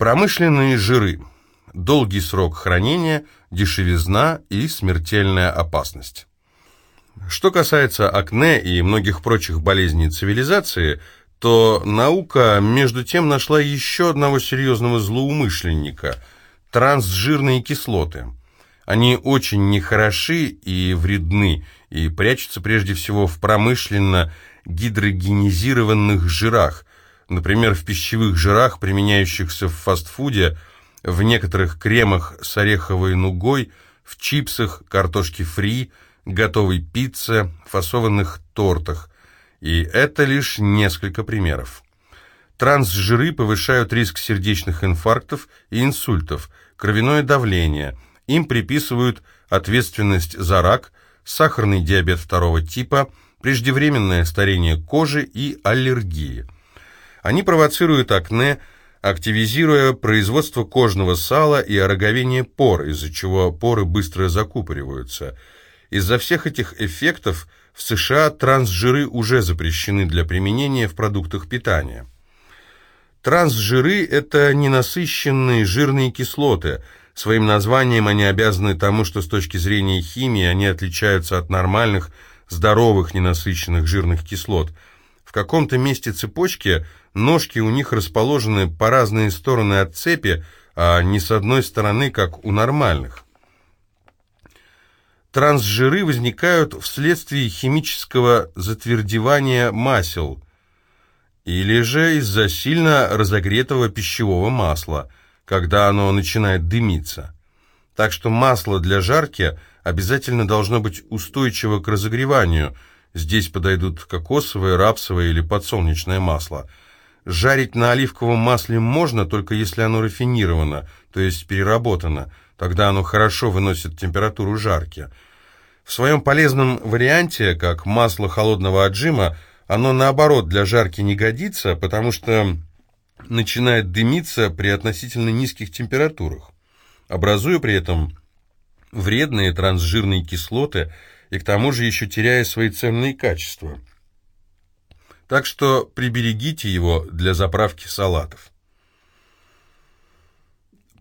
Промышленные жиры. Долгий срок хранения, дешевизна и смертельная опасность. Что касается акне и многих прочих болезней цивилизации, то наука между тем нашла еще одного серьезного злоумышленника – трансжирные кислоты. Они очень нехороши и вредны, и прячутся прежде всего в промышленно гидрогенизированных жирах, например, в пищевых жирах, применяющихся в фастфуде, в некоторых кремах с ореховой нугой, в чипсах, картошке фри, готовой пицце, фасованных тортах. И это лишь несколько примеров. Трансжиры повышают риск сердечных инфарктов и инсультов, кровяное давление. Им приписывают ответственность за рак, сахарный диабет второго типа, преждевременное старение кожи и аллергии. Они провоцируют акне, активизируя производство кожного сала и ороговение пор, из-за чего поры быстро закупориваются. Из-за всех этих эффектов в США трансжиры уже запрещены для применения в продуктах питания. Трансжиры – это ненасыщенные жирные кислоты. Своим названием они обязаны тому, что с точки зрения химии они отличаются от нормальных, здоровых ненасыщенных жирных кислот. В каком-то месте цепочки – Ножки у них расположены по разные стороны от цепи, а не с одной стороны, как у нормальных. Трансжиры возникают вследствие химического затвердевания масел или же из-за сильно разогретого пищевого масла, когда оно начинает дымиться. Так что масло для жарки обязательно должно быть устойчиво к разогреванию. Здесь подойдут кокосовое, рапсовое или подсолнечное масло – Жарить на оливковом масле можно, только если оно рафинировано, то есть переработано. Тогда оно хорошо выносит температуру жарки. В своем полезном варианте, как масло холодного отжима, оно наоборот для жарки не годится, потому что начинает дымиться при относительно низких температурах, образуя при этом вредные трансжирные кислоты и к тому же еще теряя свои ценные качества – так что приберегите его для заправки салатов.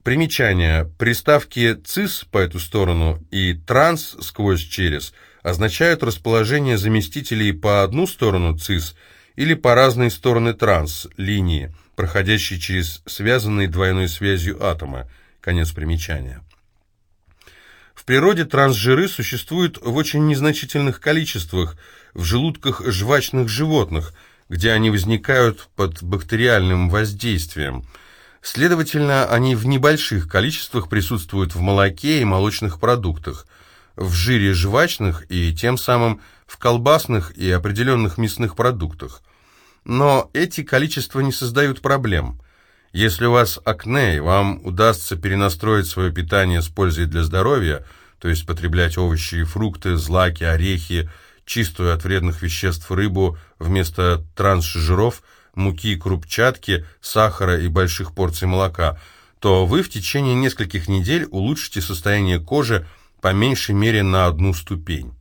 Примечание. Приставки «цис» по эту сторону и «транс» сквозь «через» означают расположение заместителей по одну сторону «цис» или по разные стороны «транс» линии, проходящей через связанные двойной связью атома. Конец примечания. В природе трансжиры существуют в очень незначительных количествах – в желудках жвачных животных, где они возникают под бактериальным воздействием. Следовательно, они в небольших количествах присутствуют в молоке и молочных продуктах, в жире жвачных и тем самым в колбасных и определенных мясных продуктах. Но эти количества не создают проблем. Если у вас акне, и вам удастся перенастроить свое питание с пользой для здоровья, то есть потреблять овощи и фрукты, злаки, орехи, чистую от вредных веществ рыбу вместо трансжиров, муки, крупчатки, сахара и больших порций молока, то вы в течение нескольких недель улучшите состояние кожи по меньшей мере на одну ступень.